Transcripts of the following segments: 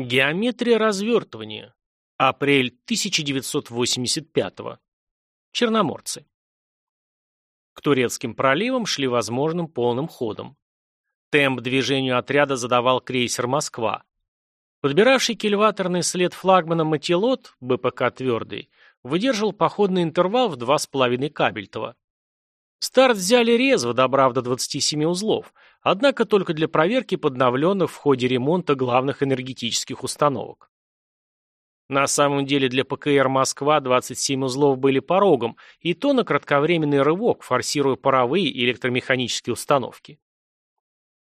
Геометрия развертывания. Апрель 1985 Черноморцы. К турецким проливам шли возможным полным ходом. Темп движению отряда задавал крейсер «Москва». Подбиравший кильваторный след флагмана «Матилот» БПК «Твердый» выдерживал походный интервал в 2,5 кабельтова. Старт взяли резво, добрав до 27 узлов, однако только для проверки подновленных в ходе ремонта главных энергетических установок. На самом деле для ПКР «Москва» 27 узлов были порогом, и то на кратковременный рывок, форсируя паровые и электромеханические установки.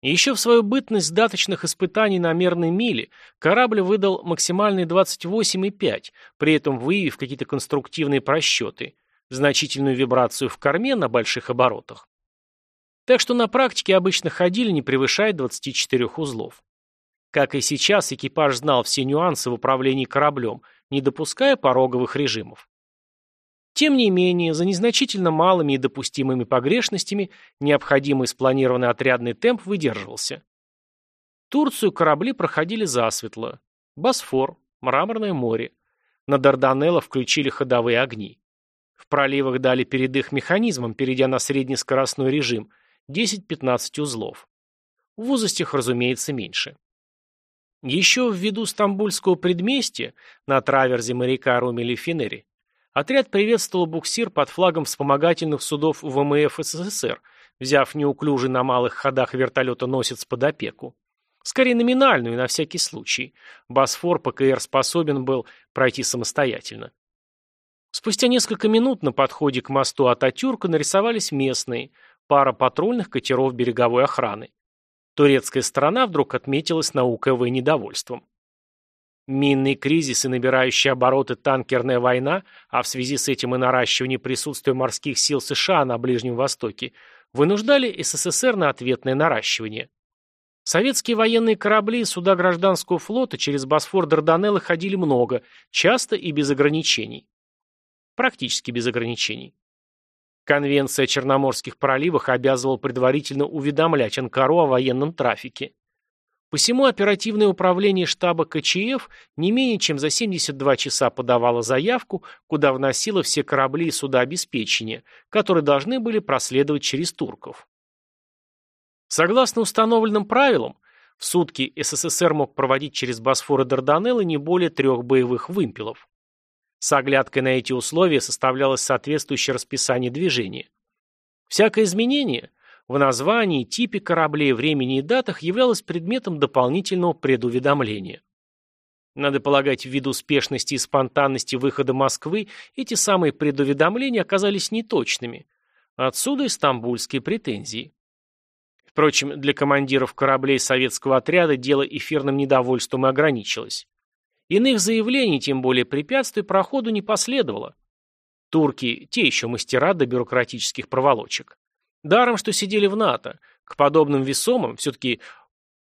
еще в свою бытность даточных испытаний на мерной миле корабль выдал максимальные 28,5, при этом выявив какие-то конструктивные просчеты, значительную вибрацию в корме на больших оборотах. Так что на практике обычно ходили не превышая 24 узлов. Как и сейчас, экипаж знал все нюансы в управлении кораблем, не допуская пороговых режимов. Тем не менее, за незначительно малыми и допустимыми погрешностями необходимый спланированный отрядный темп выдерживался. Турцию корабли проходили засветло. Босфор, Мраморное море. На Дарданелло включили ходовые огни. В проливах дали передых механизмам, перейдя на среднескоростной режим 10-15 узлов. В узостях, разумеется, меньше. Еще ввиду стамбульского предместья на траверзе моряка Румели Финери отряд приветствовал буксир под флагом вспомогательных судов ВМФ СССР, взяв неуклюжий на малых ходах вертолета-носец под опеку. Скорее номинальную, на всякий случай. Босфор ПКР способен был пройти самостоятельно. Спустя несколько минут на подходе к мосту Ататюрка нарисовались местные, пара патрульных катеров береговой охраны. Турецкая сторона вдруг отметилась на УКВ недовольством. Минный кризис и набирающая обороты танкерная война, а в связи с этим и наращивание присутствия морских сил США на Ближнем Востоке, вынуждали СССР на ответное наращивание. Советские военные корабли и суда гражданского флота через Босфор Дарданеллы ходили много, часто и без ограничений практически без ограничений. Конвенция о Черноморских проливах обязывала предварительно уведомлять Анкару о военном трафике. Посему оперативное управление штаба КЧФ не менее чем за 72 часа подавало заявку, куда вносило все корабли и суда обеспечения, которые должны были проследовать через турков. Согласно установленным правилам, в сутки СССР мог проводить через Босфор и Дарданеллы не более трех боевых вымпелов. С оглядкой на эти условия составлялось соответствующее расписание движения. Всякое изменение в названии, типе кораблей, времени и датах являлось предметом дополнительного предуведомления. Надо полагать, ввиду спешности и спонтанности выхода Москвы, эти самые предуведомления оказались неточными. Отсюда и стамбульские претензии. Впрочем, для командиров кораблей советского отряда дело эфирным недовольством и ограничилось. Иных заявлений, тем более препятствий, проходу не последовало. Турки – те еще мастера до бюрократических проволочек. Даром, что сидели в НАТО. К подобным весомым, все-таки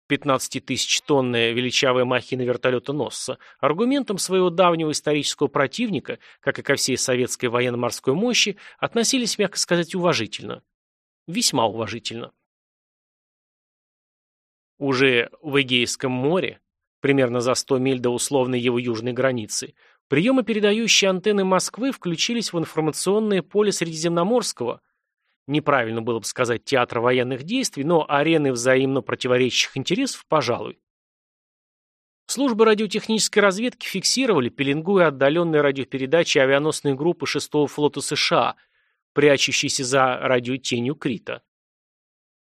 15-тысячетонная величавая махина вертолета-носца, аргументом своего давнего исторического противника, как и ко всей советской военно-морской мощи, относились, мягко сказать, уважительно. Весьма уважительно. Уже в Эгейском море примерно за 100 миль до условной его южной границы, приемы передающие антенны Москвы включились в информационное поле Средиземноморского, неправильно было бы сказать театра военных действий, но арены взаимно противоречащих интересов, пожалуй. Службы радиотехнической разведки фиксировали, пеленгуя отдаленные радиопередачи авианосной группы 6-го флота США, прячущейся за радиотенью Крита.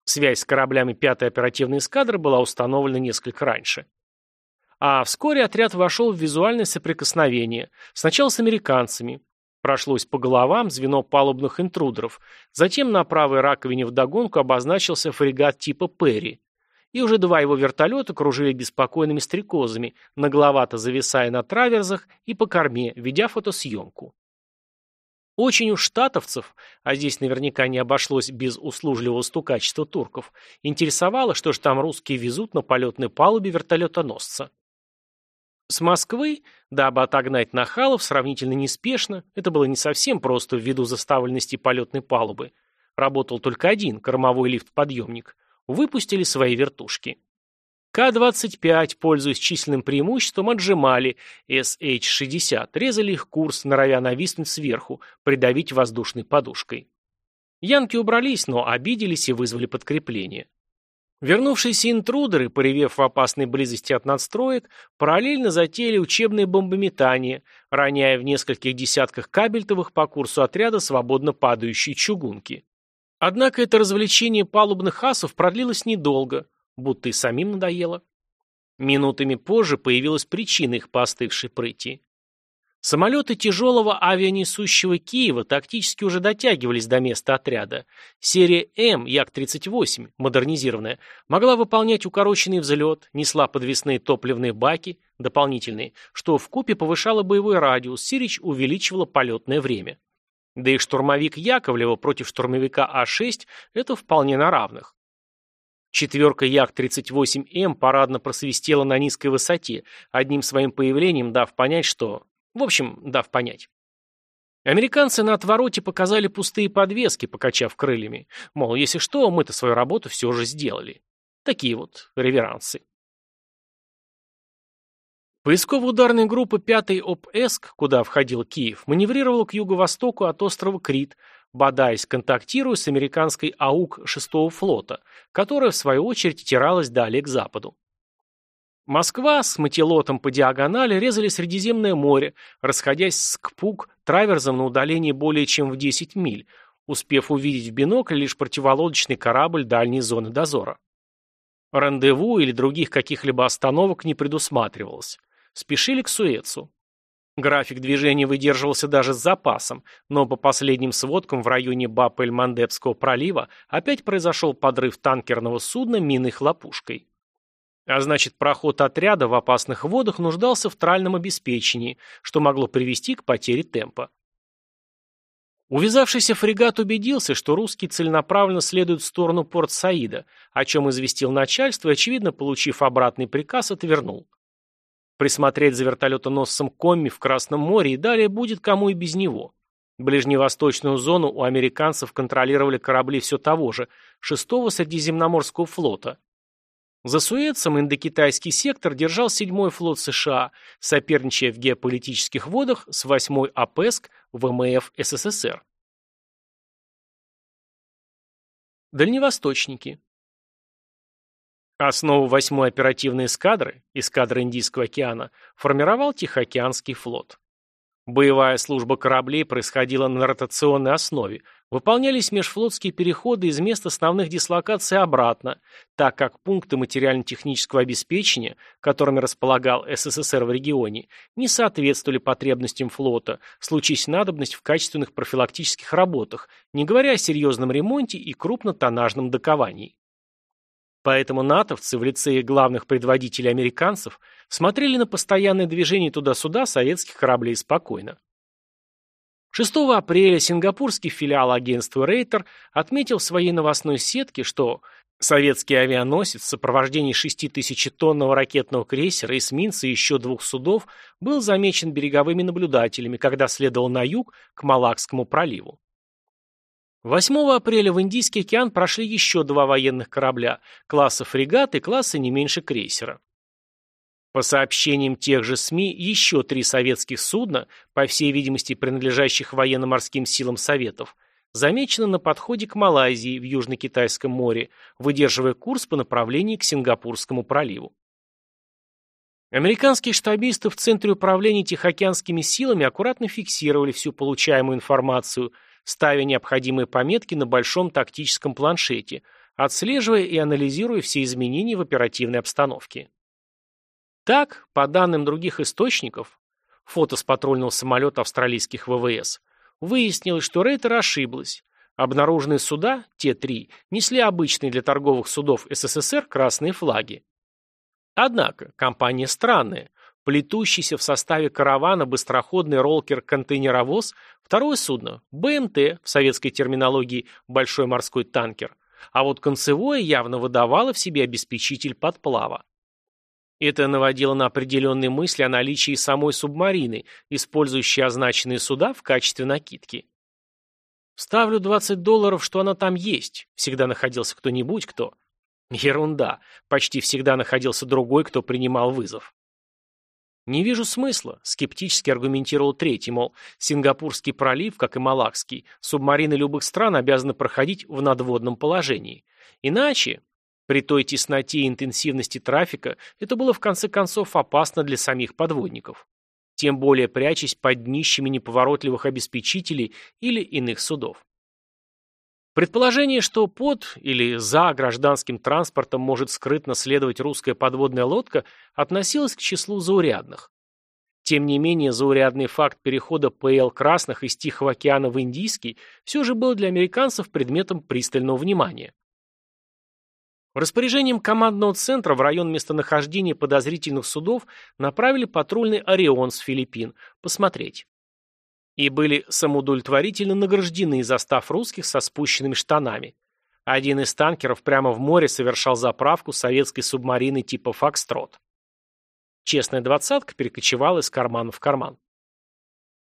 Связь с кораблями 5-й оперативной эскадры была установлена несколько раньше. А вскоре отряд вошел в визуальное соприкосновение. Сначала с американцами. Прошлось по головам звено палубных интрудеров. Затем на правой раковине вдогонку обозначился фрегат типа «Перри». И уже два его вертолета кружили беспокойными стрекозами, нагловато зависая на траверзах и по корме, ведя фотосъемку. Очень уж штатовцев, а здесь наверняка не обошлось без услужливого стукачества турков, интересовало, что же там русские везут на полетной палубе вертолетоносца. С Москвы, дабы отогнать нахалов, сравнительно неспешно, это было не совсем просто ввиду заставленности полетной палубы, работал только один, кормовой лифт-подъемник, выпустили свои вертушки. К-25, пользуясь численным преимуществом, отжимали СH-60, резали их курс, норовя нависнуть сверху, придавить воздушной подушкой. Янки убрались, но обиделись и вызвали подкрепление. Вернувшиеся интрудеры, поревев в опасной близости от надстроек, параллельно затеяли учебные бомбометания, роняя в нескольких десятках кабельтовых по курсу отряда свободно падающие чугунки. Однако это развлечение палубных асов продлилось недолго, будто и самим надоело. Минутами позже появилась причина их поостывшей прыти. Самолеты тяжелого авианесущего Киева тактически уже дотягивались до места отряда. Серия М, Як-38, модернизированная, могла выполнять укороченный взлет, несла подвесные топливные баки, дополнительные, что в купе повышало боевой радиус, Сирич увеличивало полетное время. Да и штурмовик Яковлева против штурмовика А-6 – это вполне на равных. Четверка Як-38М парадно просвистела на низкой высоте, одним своим появлением дав понять, что в общем, дав понять. Американцы на отвороте показали пустые подвески, покачав крыльями. Мол, если что, мы-то свою работу все же сделали. Такие вот реверансы. Поисково-ударная группа 5-й ОПЭСК, куда входил Киев, маневрировала к юго-востоку от острова Крит, бодаясь, контактируя с американской АУК 6-го флота, которая, в свою очередь, тиралась далее к западу. Москва с мотилотом по диагонали резали Средиземное море, расходясь с Кпук траверзом на удалении более чем в 10 миль, успев увидеть в бинокль лишь противолодочный корабль дальней зоны дозора. Рандеву или других каких-либо остановок не предусматривалось. Спешили к Суэцу. График движения выдерживался даже с запасом, но по последним сводкам в районе Баб-эль-Мандебского пролива опять произошел подрыв танкерного судна миной хлопушкой. А значит, проход отряда в опасных водах нуждался в тральном обеспечении, что могло привести к потере темпа. Увязавшийся фрегат убедился, что русские целенаправленно следуют в сторону порт Саида, о чем известил начальство и, очевидно, получив обратный приказ, отвернул. Присмотреть за вертолетоносцем Комми в Красном море и далее будет кому и без него. Ближневосточную зону у американцев контролировали корабли все того же, 6-го Средиземноморского флота – за Суэцем индокитайский сектор держал 7-й флот США, соперничая в геополитических водах с 8-й АПЭСК ВМФ СССР. Дальневосточники. Основу 8-й оперативной эскадры, эскадры Индийского океана, формировал Тихоокеанский флот. Боевая служба кораблей происходила на ротационной основе, выполнялись межфлотские переходы из мест основных дислокаций обратно, так как пункты материально-технического обеспечения, которыми располагал СССР в регионе, не соответствовали потребностям флота, случись надобность в качественных профилактических работах, не говоря о серьезном ремонте и крупнотоннажном доковании. Поэтому натовцы в лице главных предводителей американцев смотрели на постоянное движение туда-сюда советских кораблей спокойно. 6 апреля сингапурский филиал агентства Рейтер отметил в своей новостной сетке, что советский авианосец в сопровождении 6000-тонного ракетного крейсера, эсминца и еще двух судов был замечен береговыми наблюдателями, когда следовал на юг к Малакскому проливу. 8 апреля в Индийский океан прошли еще два военных корабля, класса фрегат и класса не меньше крейсера. По сообщениям тех же СМИ, еще три советских судна, по всей видимости принадлежащих военно-морским силам Советов, замечены на подходе к Малайзии в Южно-Китайском море, выдерживая курс по направлению к Сингапурскому проливу. Американские штабисты в Центре управления Тихоокеанскими силами аккуратно фиксировали всю получаемую информацию – ставя необходимые пометки на большом тактическом планшете, отслеживая и анализируя все изменения в оперативной обстановке. Так, по данным других источников, фото с патрульного самолета австралийских ВВС, выяснилось, что Рейтер ошиблась. Обнаруженные суда, те три, несли обычные для торговых судов СССР красные флаги. Однако, компания странная. Плетущийся в составе каравана быстроходный ролкер-контейнеровоз, второе судно – БМТ, в советской терминологии «большой морской танкер», а вот концевое явно выдавало в себе обеспечитель подплава. Это наводило на определенные мысли о наличии самой субмарины, использующей означенные суда в качестве накидки. «Ставлю 20 долларов, что она там есть», всегда находился кто-нибудь, кто Ерунда. Почти всегда находился другой, кто принимал вызов. «Не вижу смысла», — скептически аргументировал третий, мол, Сингапурский пролив, как и Малакский, субмарины любых стран обязаны проходить в надводном положении. Иначе, при той тесноте и интенсивности трафика, это было в конце концов опасно для самих подводников. Тем более прячась под днищами неповоротливых обеспечителей или иных судов. Предположение, что под или за гражданским транспортом может скрытно следовать русская подводная лодка, относилось к числу заурядных. Тем не менее, заурядный факт перехода ПЛ «Красных» из Тихого океана в Индийский все же был для американцев предметом пристального внимания. Распоряжением командного центра в район местонахождения подозрительных судов направили патрульный «Орион» с Филиппин посмотреть и были самоудовлетворительно награждены, застав русских со спущенными штанами. Один из танкеров прямо в море совершал заправку советской субмарины типа «Фокстрот». Честная двадцатка перекочевала из кармана в карман.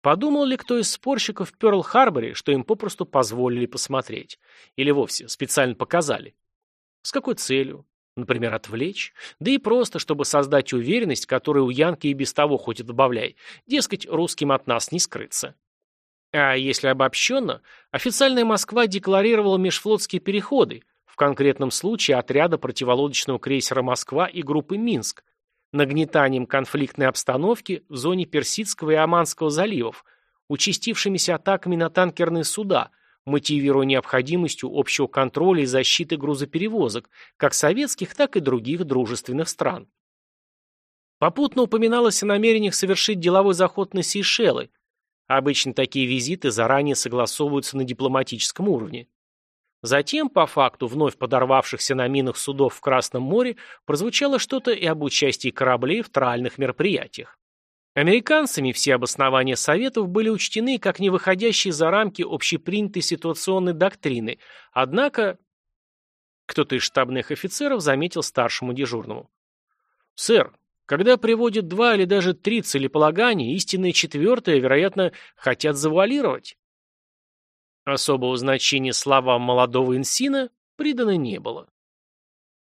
Подумал ли кто из спорщиков в Пёрл-Харборе, что им попросту позволили посмотреть? Или вовсе специально показали? С какой целью? Например, отвлечь? Да и просто, чтобы создать уверенность, которую у Янки и без того хоть и добавляй. Дескать, русским от нас не скрыться. А если обобщенно, официальная Москва декларировала межфлотские переходы, в конкретном случае отряда противолодочного крейсера «Москва» и группы «Минск», нагнетанием конфликтной обстановки в зоне Персидского и Оманского заливов, участившимися атаками на танкерные суда, мотивируя необходимостью общего контроля и защиты грузоперевозок, как советских, так и других дружественных стран. Попутно упоминалось о намерениях совершить деловой заход на Сейшелы, Обычно такие визиты заранее согласовываются на дипломатическом уровне. Затем, по факту вновь подорвавшихся на минах судов в Красном море, прозвучало что-то и об участии кораблей в тральных мероприятиях. Американцами все обоснования Советов были учтены как не выходящие за рамки общепринятой ситуационной доктрины, однако кто-то из штабных офицеров заметил старшему дежурному. «Сэр, когда приводят два или даже три целеполагания, истинное четвертое, вероятно, хотят завуалировать. Особого значения словам молодого инсина придано не было.